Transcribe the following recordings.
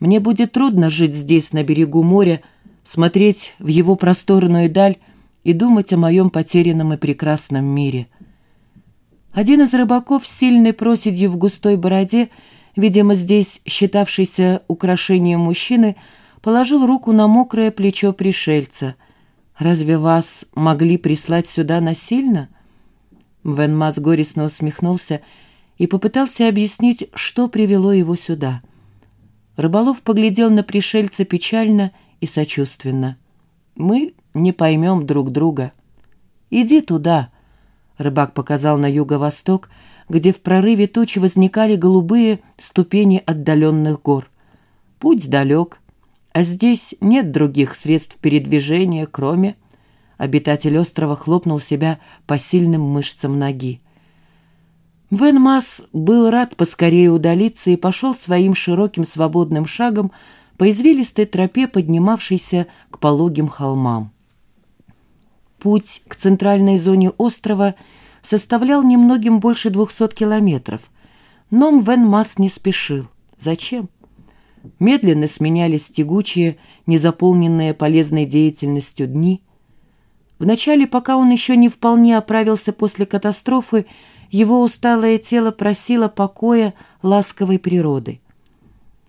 Мне будет трудно жить здесь, на берегу моря, смотреть в его просторную даль и думать о моем потерянном и прекрасном мире. Один из рыбаков с сильной проседью в густой бороде, видимо, здесь считавшийся украшением мужчины, положил руку на мокрое плечо пришельца. «Разве вас могли прислать сюда насильно?» Венмас горестно усмехнулся и попытался объяснить, что привело его сюда. Рыболов поглядел на пришельца печально и сочувственно. «Мы не поймем друг друга. Иди туда», — рыбак показал на юго-восток, где в прорыве тучи возникали голубые ступени отдаленных гор. «Путь далек, а здесь нет других средств передвижения, кроме...» Обитатель острова хлопнул себя по сильным мышцам ноги. Вен Масс был рад поскорее удалиться и пошел своим широким свободным шагом по извилистой тропе, поднимавшейся к пологим холмам. Путь к центральной зоне острова составлял немногим больше двухсот километров, но Вен Масс не спешил. Зачем? Медленно сменялись тягучие, незаполненные полезной деятельностью дни – Вначале, пока он еще не вполне оправился после катастрофы, его усталое тело просило покоя ласковой природы.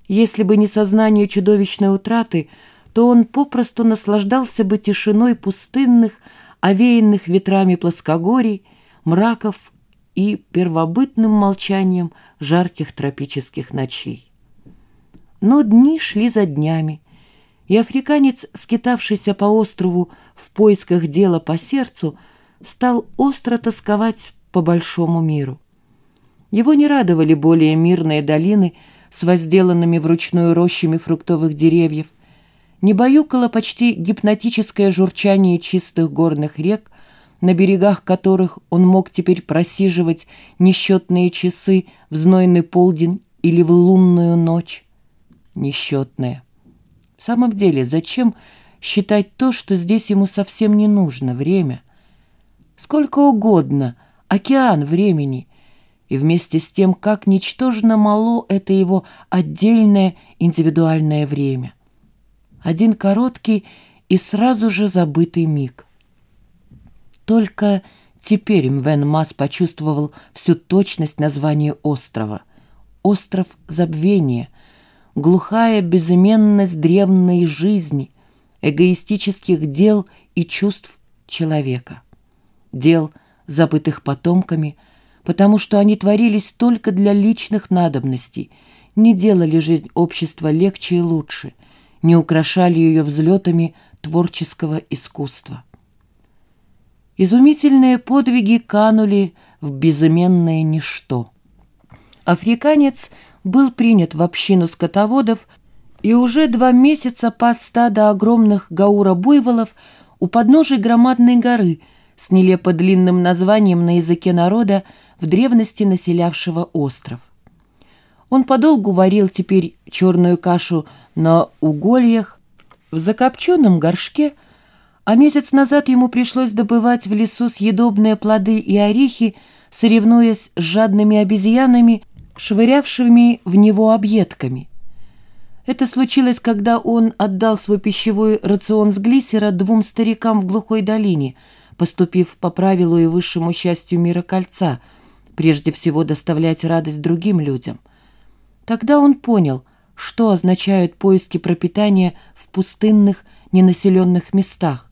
Если бы не сознание чудовищной утраты, то он попросту наслаждался бы тишиной пустынных, овеянных ветрами плоскогорий, мраков и первобытным молчанием жарких тропических ночей. Но дни шли за днями, и африканец, скитавшийся по острову в поисках дела по сердцу, стал остро тосковать по большому миру. Его не радовали более мирные долины с возделанными вручную рощами фруктовых деревьев, не баюкало почти гипнотическое журчание чистых горных рек, на берегах которых он мог теперь просиживать несчетные часы в знойный полдень или в лунную ночь. Несчетные. В самом деле, зачем считать то, что здесь ему совсем не нужно, время? Сколько угодно, океан времени. И вместе с тем, как ничтожно мало это его отдельное индивидуальное время. Один короткий и сразу же забытый миг. Только теперь Мвен Мас почувствовал всю точность названия острова. Остров забвения — глухая безыменность древней жизни, эгоистических дел и чувств человека. Дел, забытых потомками, потому что они творились только для личных надобностей, не делали жизнь общества легче и лучше, не украшали ее взлетами творческого искусства. Изумительные подвиги канули в безыменное ничто. Африканец – был принят в общину скотоводов и уже два месяца пас стада огромных гаура-буйволов у подножия громадной горы с нелепо длинным названием на языке народа, в древности населявшего остров. Он подолгу варил теперь черную кашу на угольях в закопченном горшке, а месяц назад ему пришлось добывать в лесу съедобные плоды и орехи, соревнуясь с жадными обезьянами, швырявшими в него объедками. Это случилось, когда он отдал свой пищевой рацион с глиссера двум старикам в глухой долине, поступив по правилу и высшему счастью мира кольца, прежде всего доставлять радость другим людям. Тогда он понял, что означают поиски пропитания в пустынных, ненаселенных местах,